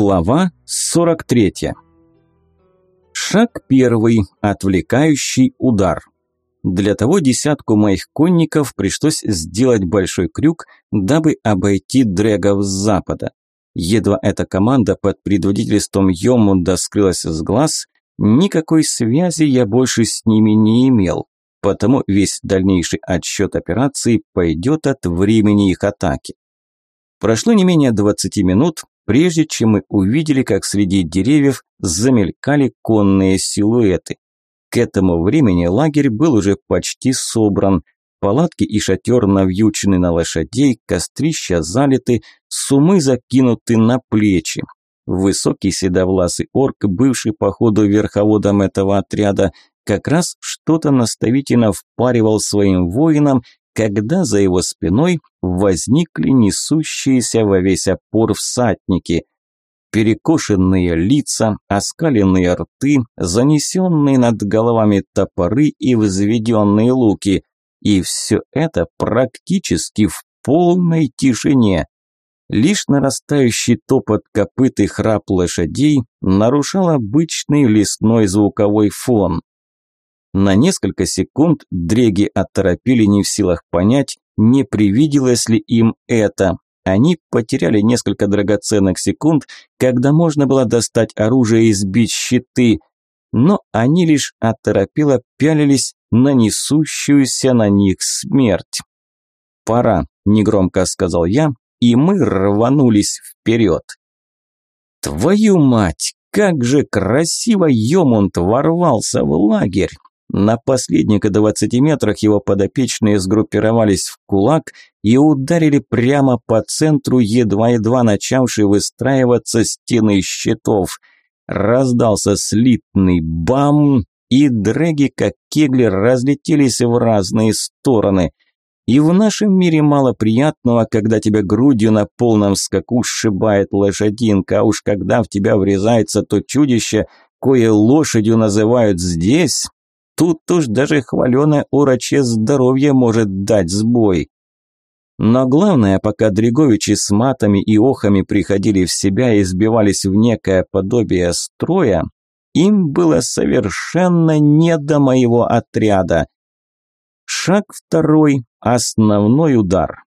Глава 43. Шаг первый. Отвлекающий удар. Для того десятку моих конников пришлось сделать большой крюк, дабы обойти дрэгов с запада. Едва эта команда под предводительством Йомунда скрылась с глаз, никакой связи я больше с ними не имел, потому весь дальнейший отсчет операции пойдет от времени их атаки. Прошло не менее 20 минут, прежде чем мы увидели, как среди деревьев замелькали конные силуэты. К этому времени лагерь был уже почти собран. Палатки и шатер навьючены на лошадей, кострища залиты, сумы закинуты на плечи. Высокий седовласый орк, бывший по ходу верховодом этого отряда, как раз что-то наставительно впаривал своим воинам, когда за его спиной возникли несущиеся во весь опор всадники. Перекошенные лица, оскаленные рты, занесенные над головами топоры и возведенные луки. И все это практически в полной тишине. Лишь нарастающий топот копыт и храп лошадей нарушал обычный лесной звуковой фон. На несколько секунд дреги оторопели не в силах понять, не привиделось ли им это. Они потеряли несколько драгоценных секунд, когда можно было достать оружие и сбить щиты, но они лишь оторопело пялились на несущуюся на них смерть. «Пора», – негромко сказал я, и мы рванулись вперед. «Твою мать, как же красиво Йомунд ворвался в лагерь!» На последних 20 метрах его подопечные сгруппировались в кулак и ударили прямо по центру едва-едва начавшей выстраиваться стены щитов. Раздался слитный бам, и дрэги, как кегли, разлетелись в разные стороны. И в нашем мире мало приятного, когда тебя грудью на полном скаку сшибает лошадинка, а уж когда в тебя врезается то чудище, кое лошадью называют здесь, Тут уж даже хваленое урочье здоровье может дать сбой. Но главное, пока Дриговичи с матами и охами приходили в себя и сбивались в некое подобие строя, им было совершенно не до моего отряда. Шаг второй – основной удар.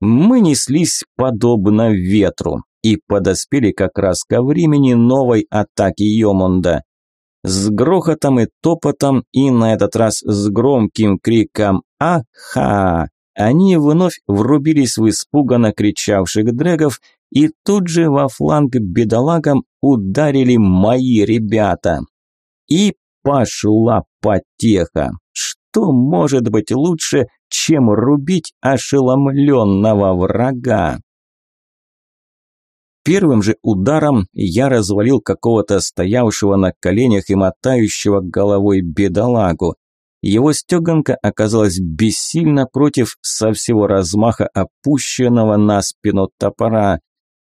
Мы неслись подобно ветру и подоспели как раз ко времени новой атаки Йомунда с грохотом и топотом, и на этот раз с громким криком «Аха!» Они вновь врубились в испуганно кричавших дрэгов, и тут же во фланг бедолагам ударили мои ребята. И пошла потеха. Что может быть лучше, чем рубить ошеломленного врага? Первым же ударом я развалил какого-то стоявшего на коленях и мотающего головой бедолагу. Его стеганка оказалась бессильна против со всего размаха опущенного на спину топора.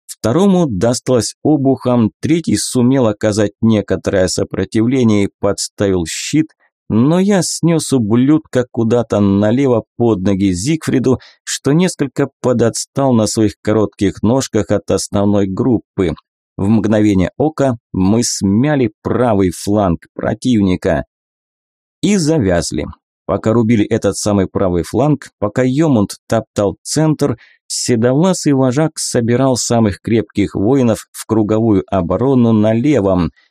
Второму досталось обухом, третий сумел оказать некоторое сопротивление и подставил щит, но я снес ублюдка куда-то налево под ноги Зигфриду, что несколько подотстал на своих коротких ножках от основной группы. В мгновение ока мы смяли правый фланг противника. И завязли. Пока рубили этот самый правый фланг, пока Йомунд топтал центр, седовласый вожак собирал самых крепких воинов в круговую оборону на левом –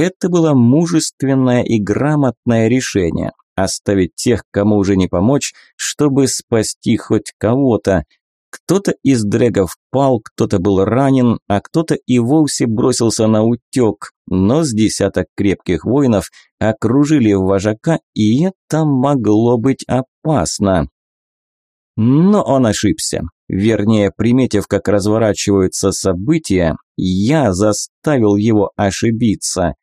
это было мужественное и грамотное решение – оставить тех, кому уже не помочь, чтобы спасти хоть кого-то. Кто-то из дрэгов пал, кто-то был ранен, а кто-то и вовсе бросился на утек, но с десяток крепких воинов окружили вожака, и это могло быть опасно. Но он ошибся. Вернее, приметив, как разворачиваются события, я заставил его ошибиться.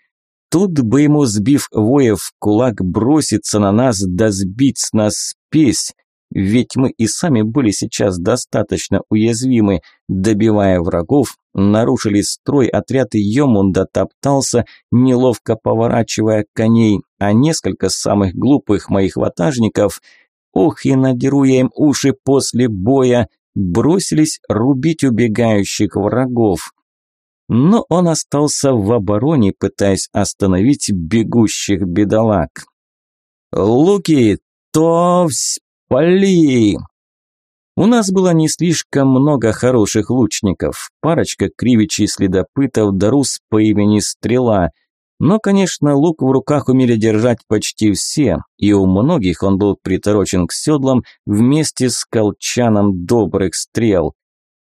Тут бы ему, сбив воев кулак, броситься на нас да сбить с нас спесь. Ведь мы и сами были сейчас достаточно уязвимы. Добивая врагов, нарушили строй, отряд Йомунда топтался, неловко поворачивая коней, а несколько самых глупых моих ватажников, ох и надеру я им уши после боя, бросились рубить убегающих врагов. Но он остался в обороне, пытаясь остановить бегущих бедолаг. «Луки, товсь, пали!» У нас было не слишком много хороших лучников, парочка кривичей следопытов, дарус по имени Стрела – но, конечно, лук в руках умели держать почти все, и у многих он был приторочен к седлам вместе с колчаном добрых стрел.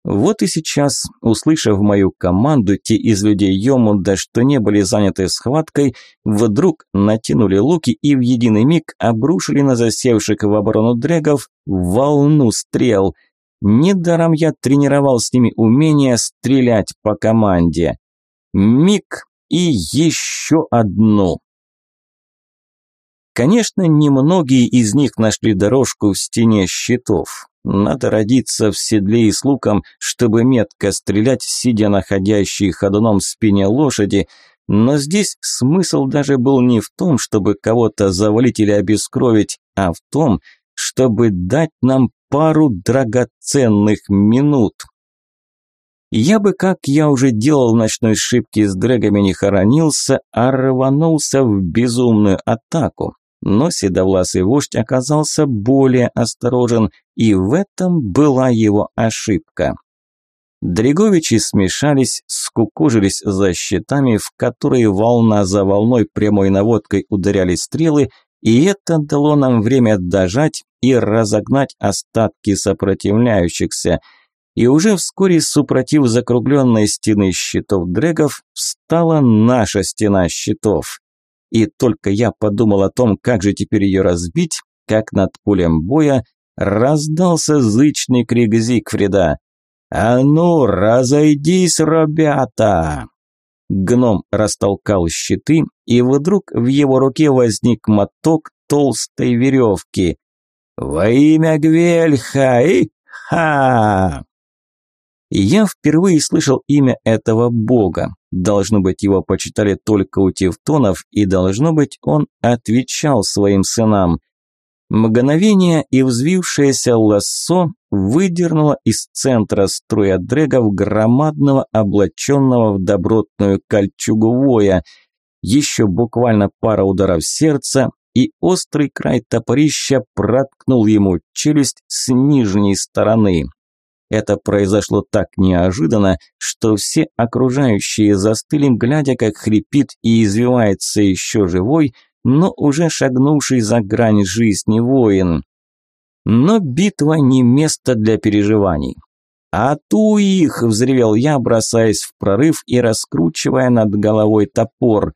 Вот и сейчас, услышав мою команду, те из людей Йомунда, что не были заняты схваткой, вдруг натянули луки и в единый миг обрушили на засевших в оборону дрегов волну стрел. Недаром я тренировал с ними умение стрелять по команде. Миг, и еще одну. Конечно, немногие из них нашли дорожку в стене щитов. Надо родиться в седле и с луком, чтобы метко стрелять, сидя на ходящей ходуном спине лошади, но здесь смысл даже был не в том, чтобы кого-то завалить или обескровить, а в том, чтобы дать нам пару драгоценных минут. Я бы, как я уже делал в ночной шибке с дрэгами, не хоронился, а рванулся в безумную атаку. Но седовласый вождь оказался более осторожен, и в этом была его ошибка. Дреговичи смешались, скукожились за щитами, в которые волна за волной прямой наводкой ударяли стрелы, и это дало нам время дожать и разогнать остатки сопротивляющихся – и уже вскоре, супротив закругленной стены щитов дрэгов, встала наша стена щитов. И только я подумал о том, как же теперь ее разбить, как над полем боя раздался зычный крик Зигфрида. «А ну, разойдись, ребята!» Гном растолкал щиты, и вдруг в его руке возник моток толстой веревки. «Во имя Гвельха! И ха!» я впервые слышал имя этого бога. Должно быть, его почитали только у тевтонов, и должно быть, он отвечал своим сынам. Мгновение и взвившееся лассо выдернуло из центра строя дрегов громадного, облаченного в добротную кольчугу воя. Еще буквально пара ударов сердца, и острый край топорища проткнул ему челюсть с нижней стороны. Это произошло так неожиданно, что все окружающие застыли, глядя, как хрипит и извивается еще живой, но уже шагнувший за грань жизни воин. Но битва не место для переживаний. «А ту их!» – взревел я, бросаясь в прорыв и раскручивая над головой топор.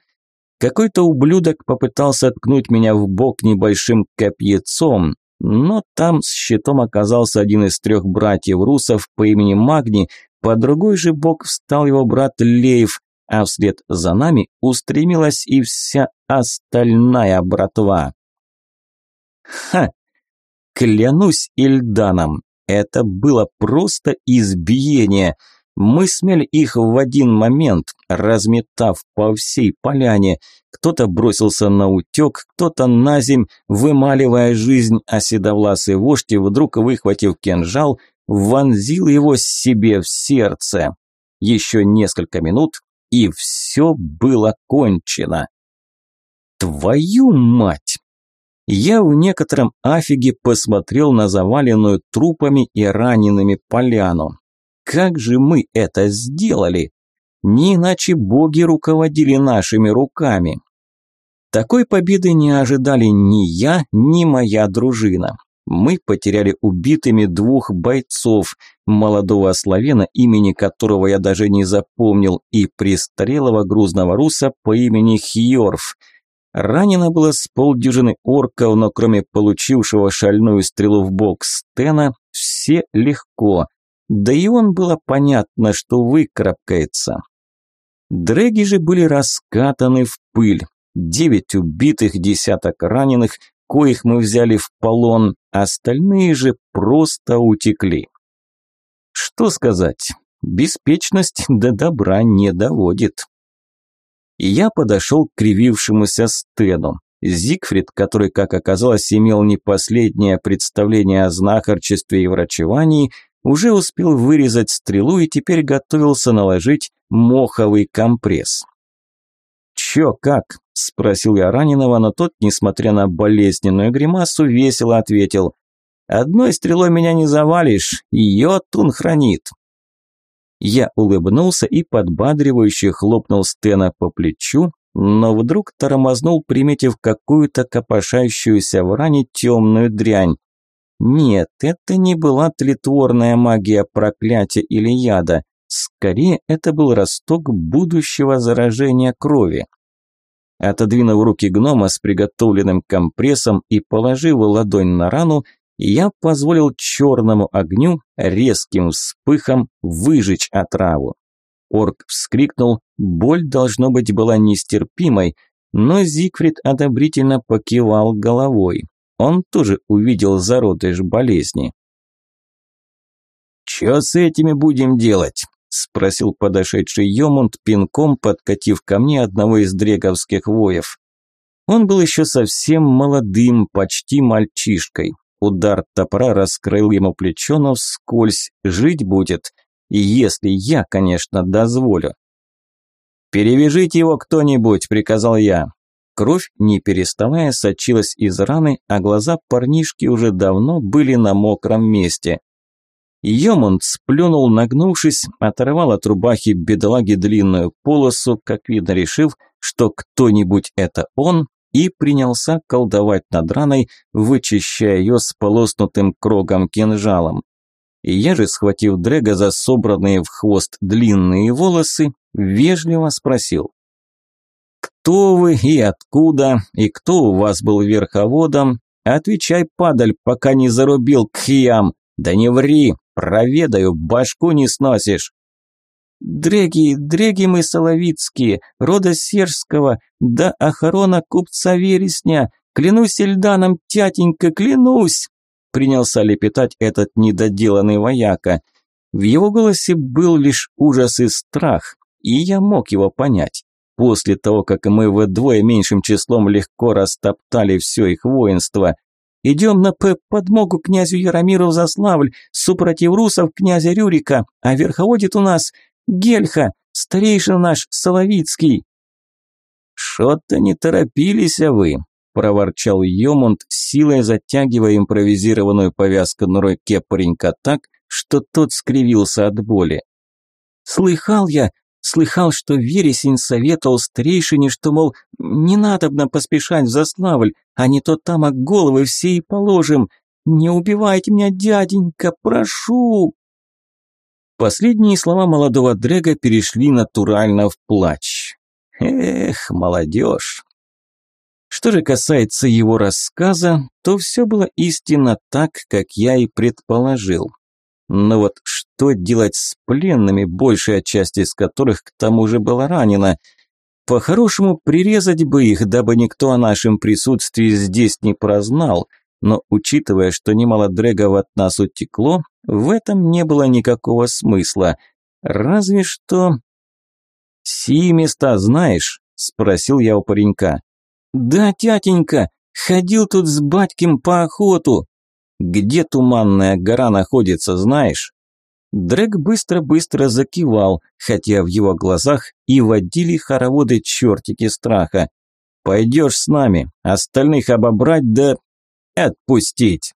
Какой-то ублюдок попытался ткнуть меня в бок небольшим копьецом, но там с щитом оказался один из трех братьев русов по имени Магни, по другой же бок встал его брат Леев, а вслед за нами устремилась и вся остальная братва. Ха! Клянусь Ильданом, это было просто избиение – мы смели их в один момент, разметав по всей поляне. Кто-то бросился на утек, кто-то на земь, вымаливая жизнь, а седовласый вождь, вдруг выхватив кинжал, вонзил его себе в сердце. Еще несколько минут, и все было кончено. Твою мать! Я в некотором афиге посмотрел на заваленную трупами и ранеными поляну. Как же мы это сделали? Не иначе боги руководили нашими руками. Такой победы не ожидали ни я, ни моя дружина. Мы потеряли убитыми двух бойцов, молодого славена, имени которого я даже не запомнил, и престарелого грузного руса по имени Хьорф. Ранено было с полдюжины орков, но кроме получившего шальную стрелу в бок Стена, все легко. Да и он было понятно, что выкарабкается. Дрэги же были раскатаны в пыль. Девять убитых, десяток раненых, коих мы взяли в полон, остальные же просто утекли. Что сказать, беспечность до добра не доводит. И я подошел к кривившемуся Стену. Зигфрид, который, как оказалось, имел не последнее представление о знахарчестве и врачевании, уже успел вырезать стрелу и теперь готовился наложить моховый компресс. «Чё, как?» – спросил я раненого, но тот, несмотря на болезненную гримасу, весело ответил. «Одной стрелой меня не завалишь, йотун хранит». Я улыбнулся и подбадривающе хлопнул Стена по плечу, но вдруг тормознул, приметив какую-то копошающуюся в ране темную дрянь. Нет, это не была тлетворная магия проклятия или яда. Скорее, это был росток будущего заражения крови. Отодвинув руки гнома с приготовленным компрессом и положив ладонь на рану, я позволил черному огню резким вспыхом выжечь отраву. Орк вскрикнул, боль, должно быть, была нестерпимой, но Зигфрид одобрительно покивал головой. Он тоже увидел зародыш болезни. «Чё с этими будем делать?» – спросил подошедший Йомунд, пинком подкатив ко мне одного из дреговских воев. Он был еще совсем молодым, почти мальчишкой. Удар топора раскрыл ему плечо, но вскользь жить будет, если я, конечно, дозволю. «Перевяжите его кто-нибудь», – приказал я. Кровь, не переставая, сочилась из раны, а глаза парнишки уже давно были на мокром месте. Йомунд сплюнул, нагнувшись, оторвал от рубахи бедолаги длинную полосу, как видно решив, что кто-нибудь это он, и принялся колдовать над раной, вычищая ее с полоснутым крогом кинжалом. Я же, схватив Дрэга за собранные в хвост длинные волосы, вежливо спросил. «Кто вы и откуда, и кто у вас был верховодом? Отвечай, падаль, пока не зарубил кхиям. Да не ври, проведаю, башку не сносишь». Дреги, дреги мы соловицкие, рода Сержского, да охорона купца Вересня, клянусь Эльданом, тятенька, клянусь!» Принялся лепетать этот недоделанный вояка. В его голосе был лишь ужас и страх, и я мог его понять. После того, как мы вдвое меньшим числом легко растоптали все их воинство, Идем на подмогу князю Яромиру Заславль, супротив русов князя Рюрика, а верховодит у нас Гельха, старейшина наш Соловицкий!» «Шо-то не торопились, а вы!» – проворчал Йомунд, силой затягивая импровизированную повязку на руке паренька так, что тот скривился от боли. «Слыхал я, слыхал, что Вересень советовал старейшине, что, мол, не надобно поспешать в Заславль, а не то там, а головы все и положим. Не убивайте меня, дяденька, прошу!» Последние слова молодого Дрэга перешли натурально в плач. Эх, молодежь. Что же касается его рассказа, то все было истинно так, как я и предположил. Но вот что делать с пленными, большая часть из которых к тому же была ранена? По-хорошему прирезать бы их, дабы никто о нашем присутствии здесь не прознал, но учитывая, что немало дрэгов от нас утекло, в этом не было никакого смысла. Разве что... «Сии места знаешь?» – спросил я у паренька. «Да, тятенька, ходил тут с батьком по охоту». «Где Туманная гора находится, знаешь?» Дрэг быстро-быстро закивал, хотя в его глазах и водили хороводы чертики страха. «Пойдешь с нами, остальных обобрать да отпустить!»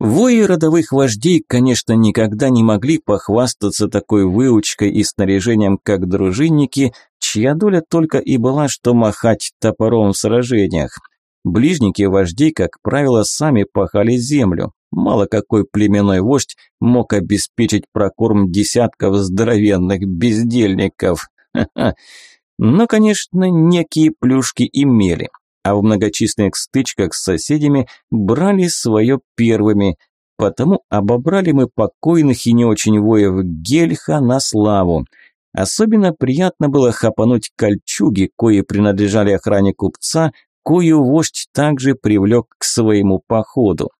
Вои родовых вождей, конечно, никогда не могли похвастаться такой выучкой и снаряжением, как дружинники, чья доля только и была, что махать топором в сражениях. Ближники вождей, как правило, сами пахали землю. Мало какой племенной вождь мог обеспечить прокорм десятков здоровенных бездельников. Но, конечно, некие плюшки имели а в многочисленных стычках с соседями брали свое первыми, потому обобрали мы покойных и не очень воев Гельха на славу. Особенно приятно было хапануть кольчуги, кои принадлежали охране купца, кою вождь также привлек к своему походу.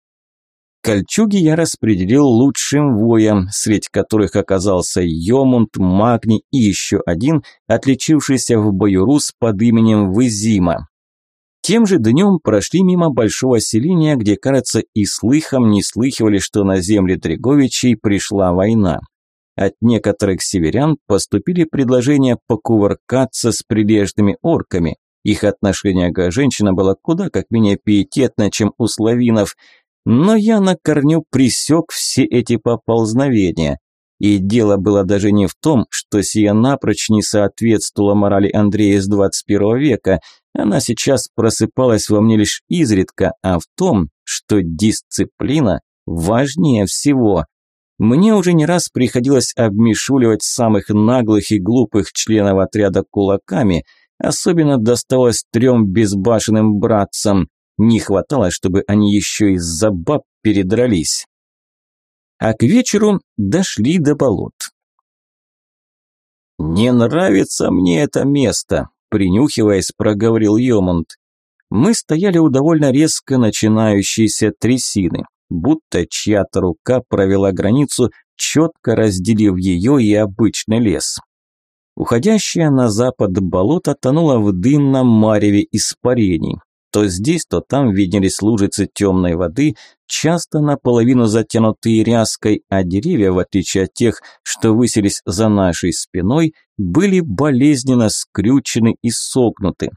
Кольчуги я распределил лучшим воям, среди которых оказался Йомунд, Магни и еще один, отличившийся в бою рус под именем Вызима. Тем же днем прошли мимо большого селения, где, кажется, и слыхом не слыхивали, что на земле Дреговичей пришла война. От некоторых северян поступили предложения покувыркаться с прилежными орками. Их отношение к женщинам было куда как менее пиететно, чем у славинов. Но я на корню присек все эти поползновения. И дело было даже не в том, что сия напрочь не соответствовала морали Андрея из 21 века, она сейчас просыпалась во мне лишь изредка, а в том, что дисциплина важнее всего. Мне уже не раз приходилось обмешуливать самых наглых и глупых членов отряда кулаками, особенно досталось трем безбашенным братцам. Не хватало, чтобы они еще из-за баб передрались. А к вечеру дошли до болот. «Не нравится мне это место», – принюхиваясь, проговорил Йомунд. Мы стояли у довольно резко начинающейся трясины, будто чья-то рука провела границу, четко разделив ее и обычный лес. Уходящее на запад болото тонуло в дымном мареве испарений. То здесь, то там виднелись лужицы темной воды, часто наполовину затянутые ряской, а деревья, в отличие от тех, что высились за нашей спиной, были болезненно скрючены и согнуты.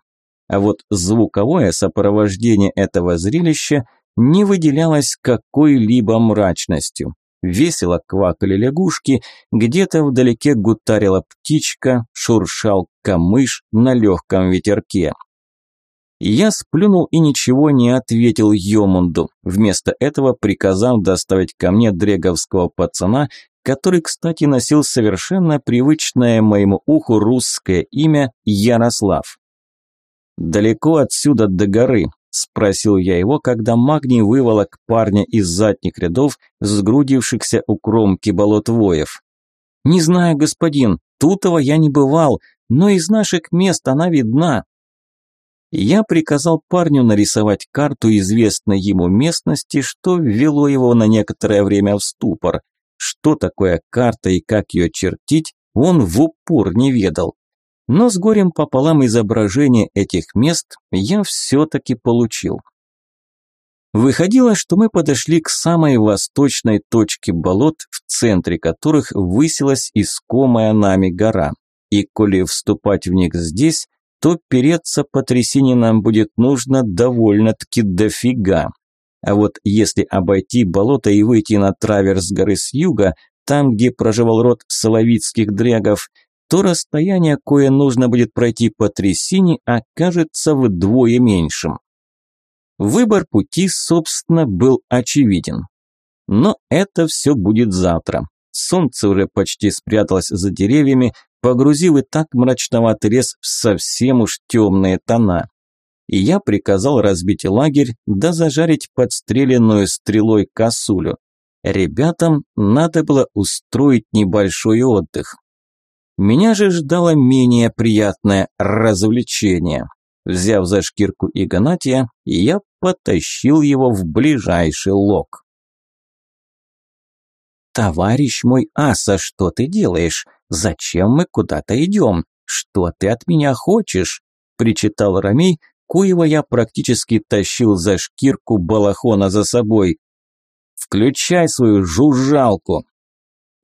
А вот звуковое сопровождение этого зрелища не выделялось какой-либо мрачностью. Весело квакали лягушки, где-то вдалеке гутарила птичка, шуршал камыш на легком ветерке. Я сплюнул и ничего не ответил Йомунду, вместо этого приказал доставить ко мне дреговского пацана, который, кстати, носил совершенно привычное моему уху русское имя Ярослав. «Далеко отсюда до горы?» – спросил я его, когда магний выволок парня из задних рядов, сгрудившихся у кромки болот воев. «Не знаю, господин, тутого я не бывал, но из наших мест она видна», я приказал парню нарисовать карту известной ему местности, что ввело его на некоторое время в ступор. Что такое карта и как ее чертить, он в упор не ведал. Но с горем пополам изображение этих мест я все-таки получил. Выходило, что мы подошли к самой восточной точке болот, в центре которых высилась искомая нами гора. И коли вступать в них здесь, то переться по трясине нам будет нужно довольно-таки дофига. А вот если обойти болото и выйти на траверс горы с юга, там, где проживал род соловицких дрягов, то расстояние, кое нужно будет пройти по трясине, окажется вдвое меньшим. Выбор пути, собственно, был очевиден. Но это все будет завтра. Солнце уже почти спряталось за деревьями, погрузив и так мрачноватый лес в совсем уж темные тона. И я приказал разбить лагерь да зажарить подстреленную стрелой косулю. Ребятам надо было устроить небольшой отдых. Меня же ждало менее приятное развлечение. Взяв за шкирку Игнатия, я потащил его в ближайший лог. «Товарищ мой Аса, что ты делаешь? Зачем мы куда-то идем? Что ты от меня хочешь?» – причитал Рамей, коего я практически тащил за шкирку балахона за собой. «Включай свою жужжалку!»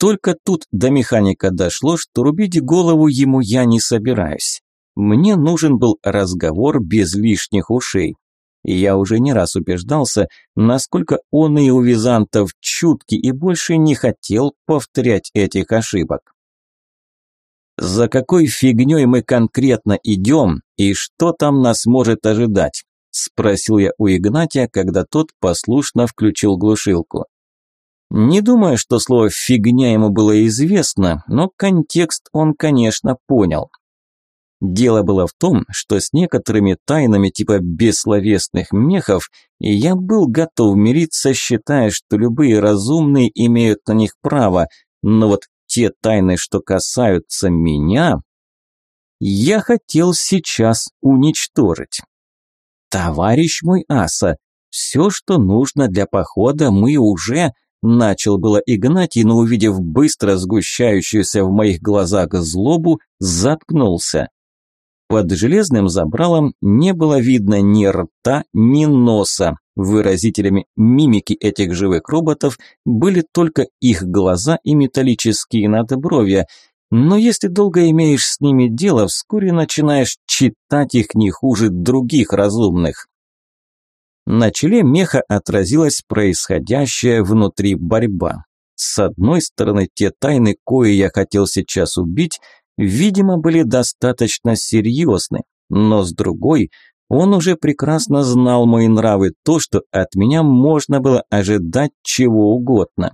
Только тут до механика дошло, что рубить голову ему я не собираюсь. Мне нужен был разговор без лишних ушей. И я уже не раз убеждался, насколько он и у византов чутки и больше не хотел повторять этих ошибок. За какой фигней мы конкретно идем и что там нас может ожидать? Спросил я у Игнатия, когда тот послушно включил глушилку. Не думаю, что слово «фигня» ему было известно, но контекст он, конечно, понял. Дело было в том, что с некоторыми тайнами типа бессловесных мехов я был готов мириться, считая, что любые разумные имеют на них право, но вот те тайны, что касаются меня, я хотел сейчас уничтожить. Товарищ мой Аса, все, что нужно для похода, мы уже... Начал было Игнатий, но увидев быстро сгущающуюся в моих глазах злобу, заткнулся. Под железным забралом не было видно ни рта, ни носа, Выразителями мимики этих живых роботов были только их глаза и металлические надбровья, но если долго имеешь с ними дело, вскоре начинаешь читать их не хуже других разумных. На челе меха отразилась происходящая внутри борьба. С одной стороны, те тайны, кои я хотел сейчас убить, видимо, были достаточно серьезны, но с другой, он уже прекрасно знал мои нравы, то, что от меня можно было ожидать чего угодно.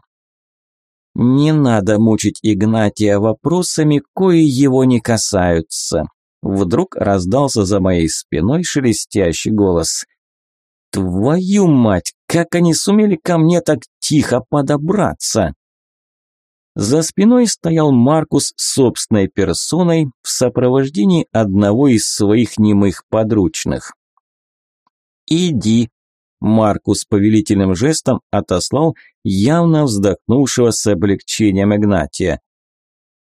Не надо мучить Игнатия вопросами, кои его не касаются. Вдруг раздался за моей спиной шелестящий голос. Твою мать, как они сумели ко мне так тихо подобраться? За спиной стоял Маркус собственной персоной в сопровождении одного из своих немых подручных. «Иди», Маркус повелительным жестом отослал явно вздохнувшего с облегчением Игнатия.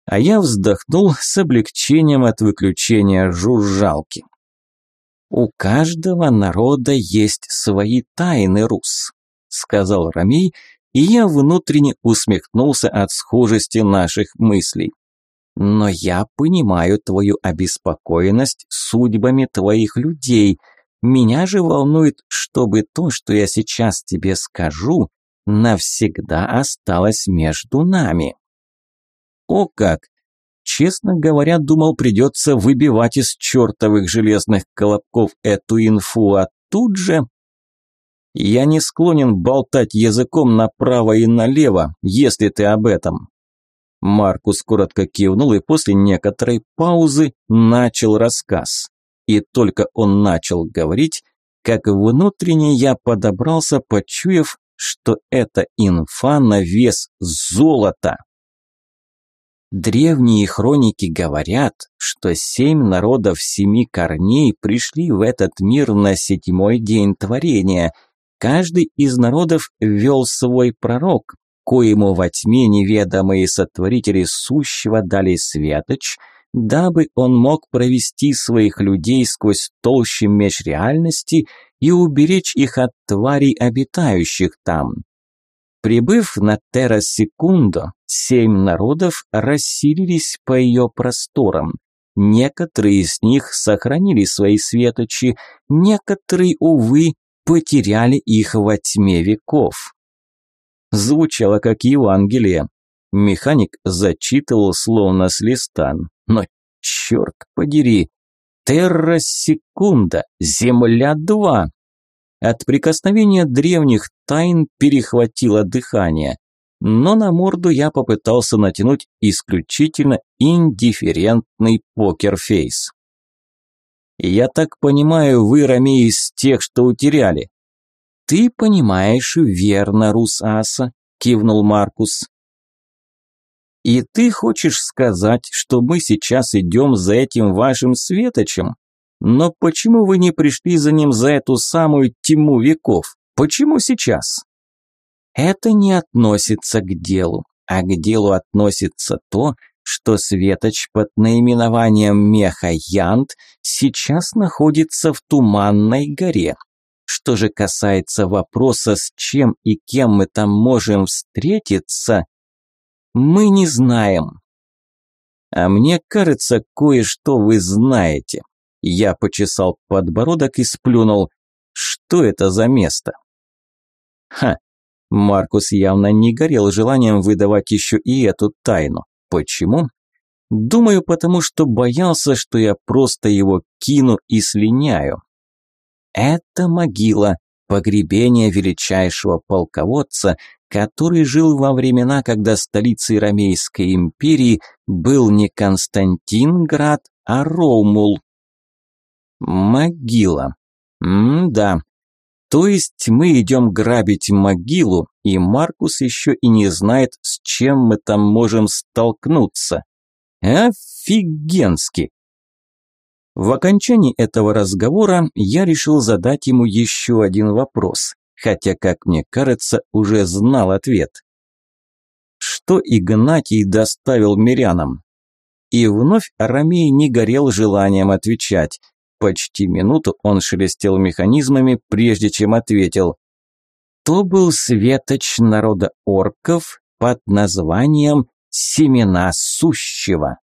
А я вздохнул с облегчением от выключения жужжалки. «У каждого народа есть свои тайны, Рус», – сказал Рамей, и я внутренне усмехнулся от схожести наших мыслей. «Но я понимаю твою обеспокоенность судьбами твоих людей», – меня же волнует, чтобы то, что я сейчас тебе скажу, навсегда осталось между нами. О как! Честно говоря, думал, придется выбивать из чертовых железных колобков эту инфу, а тут же... Я не склонен болтать языком направо и налево, если ты об этом. Маркус коротко кивнул и после некоторой паузы начал рассказ. И только он начал говорить, как внутренне я подобрался, почуяв, что это инфа на вес золота. Древние хроники говорят, что семь народов семи корней пришли в этот мир на седьмой день творения. Каждый из народов вел свой пророк, коему во тьме неведомые сотворители сущего дали светоч – дабы он мог провести своих людей сквозь толщи меч реальности и уберечь их от тварей, обитающих там. Прибыв на Терра Секундо, семь народов расселились по ее просторам. Некоторые из них сохранили свои светочи, некоторые, увы, потеряли их во тьме веков. Звучало как Евангелие. Механик зачитывал словно с листа. Но черт подери, терра секунда, земля-2. От прикосновения древних тайн перехватило дыхание. Но на морду я попытался натянуть исключительно индифферентный покерфейс. «Я так понимаю, вы, Ромей, из тех, что утеряли?» «Ты понимаешь верно, Русаса», – кивнул Маркус. И ты хочешь сказать, что мы сейчас идем за этим вашим светочем? Но почему вы не пришли за ним за эту самую тьму веков? Почему сейчас? Это не относится к делу, а к делу относится то, что светоч под наименованием Меха Янт сейчас находится в Туманной горе. Что же касается вопроса, с чем и кем мы там можем встретиться, мы не знаем. А мне кажется, кое-что вы знаете. Я почесал подбородок и сплюнул. Что это за место? Ха, Маркус явно не горел желанием выдавать еще и эту тайну. Почему? Думаю, потому что боялся, что я просто его кину и слиняю. Это могила, погребение величайшего полководца, который жил во времена, когда столицей Ромейской империи был не Константинград, а Ромул. Могила. М-да. То есть мы идем грабить могилу, и Маркус еще и не знает, с чем мы там можем столкнуться. Офигенски. В окончании этого разговора я решил задать ему еще один вопрос хотя, как мне кажется, уже знал ответ. Что Игнатий доставил мирянам? И вновь Арамей не горел желанием отвечать. Почти минуту он шелестел механизмами, прежде чем ответил. то был светоч народа орков под названием «Семена сущего».